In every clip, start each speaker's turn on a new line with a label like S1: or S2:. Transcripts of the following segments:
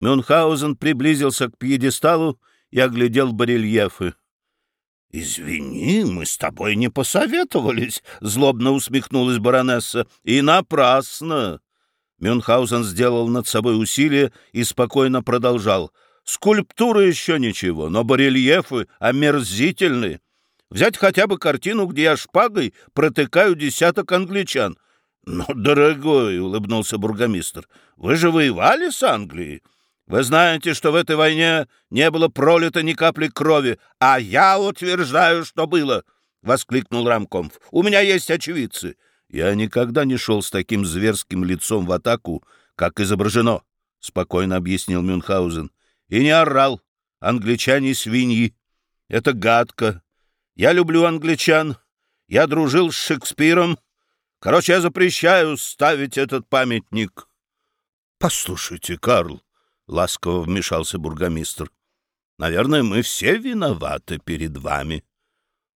S1: Мюнхгаузен приблизился к пьедесталу и оглядел барельефы. — Извини, мы с тобой не посоветовались, — злобно усмехнулась баронесса. — И напрасно. Мюнхгаузен сделал над собой усилие и спокойно продолжал. — Скульптуры еще ничего, но барельефы омерзительны. Взять хотя бы картину, где я шпагой протыкаю десяток англичан. — Ну, дорогой, — улыбнулся бургомистр, — вы же воевали с Англией. Вы знаете, что в этой войне не было пролито ни капли крови, а я утверждаю, что было, — воскликнул Рамкомф. — У меня есть очевидцы. Я никогда не шел с таким зверским лицом в атаку, как изображено, — спокойно объяснил Мюнхгаузен. — И не орал. Англичане — свиньи. Это гадко. Я люблю англичан. Я дружил с Шекспиром. Короче, я запрещаю ставить этот памятник. — Послушайте, Карл, — ласково вмешался бургомистр. — Наверное, мы все виноваты перед вами.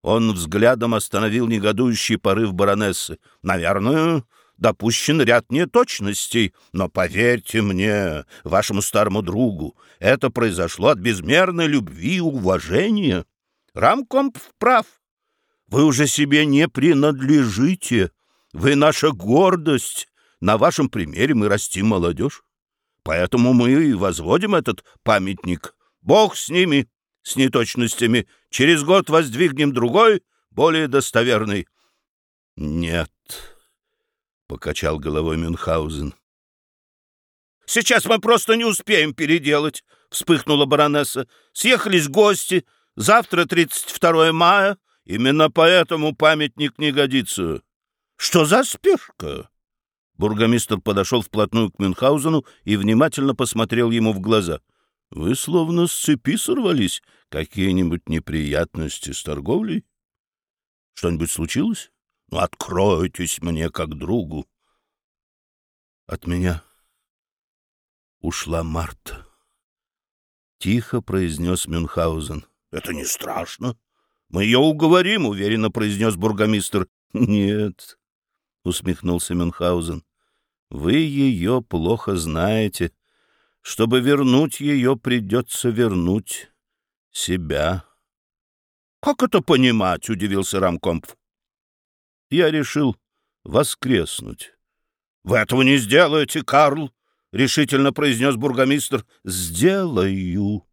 S1: Он взглядом остановил негодующий порыв баронессы. — Наверное, допущен ряд неточностей, но поверьте мне, вашему старому другу, это произошло от безмерной любви и уважения. Рамкомп прав. Вы уже себе не принадлежите. Вы наша гордость. На вашем примере мы растим молодежь. Поэтому мы и возводим этот памятник. Бог с ними, с неточностями. Через год воздвигнем другой, более достоверный. — Нет, — покачал головой Мюнхгаузен. — Сейчас мы просто не успеем переделать, — вспыхнула баронесса. — Съехались гости. Завтра 32 мая. Именно поэтому памятник не годится. — Что за спешка? Бургомистр подошел вплотную к Мюнхгаузену и внимательно посмотрел ему в глаза. — Вы словно с цепи сорвались. Какие-нибудь неприятности с торговлей? Что-нибудь случилось? Ну, откройтесь мне как другу. От меня ушла Марта. Тихо произнес Мюнхгаузен. — Это не страшно. Мы ее уговорим, — уверенно произнес бургомистр. — Нет, — усмехнулся Мюнхгаузен. — Вы ее плохо знаете. Чтобы вернуть ее, придется вернуть себя. — Как это понимать? — удивился Рамкомп. — Я решил воскреснуть. — Вы этого не сделаете, Карл, — решительно произнес бургомистр. — Сделаю.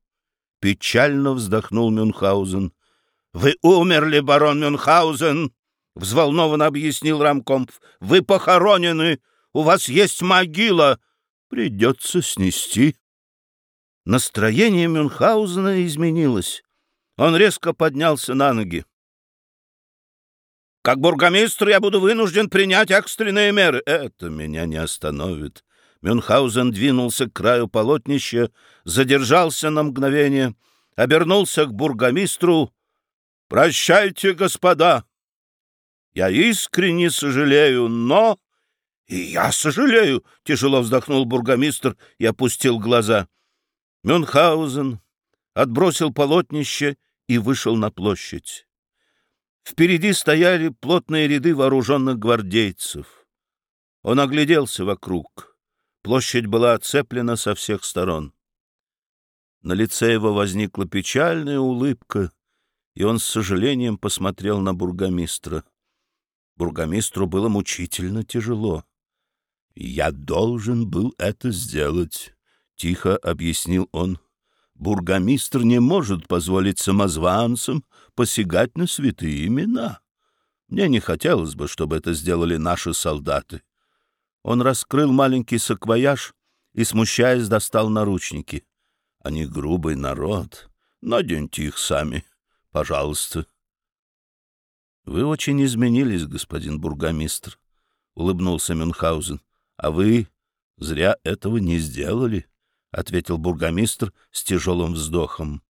S1: Печально вздохнул Мюнхгаузен. — Вы умерли, барон Мюнхгаузен! — взволнованно объяснил Рамкомп. — Вы похоронены! У вас есть могила! Придется снести. Настроение Мюнхгаузена изменилось. Он резко поднялся на ноги. «Как бургомистр я буду вынужден принять экстренные меры. Это меня не остановит». Мюнхгаузен двинулся к краю полотнища, задержался на мгновение, обернулся к бургомистру. «Прощайте, господа! Я искренне сожалею, но... — И я сожалею, — тяжело вздохнул бургомистр и опустил глаза. Мюнхгаузен отбросил полотнище и вышел на площадь. Впереди стояли плотные ряды вооруженных гвардейцев. Он огляделся вокруг. Площадь была оцеплена со всех сторон. На лице его возникла печальная улыбка, и он с сожалением посмотрел на бургомистра. Бургомистру было мучительно тяжело. — Я должен был это сделать, — тихо объяснил он. Бургомистр не может позволить самозванцам посягать на святые имена. Мне не хотелось бы, чтобы это сделали наши солдаты. Он раскрыл маленький саквояж и, смущаясь, достал наручники. Они грубый народ. Наденьте их сами, пожалуйста. — Вы очень изменились, господин бургомистр, — улыбнулся Мюнхгаузен. — А вы зря этого не сделали, — ответил бургомистр с тяжелым вздохом.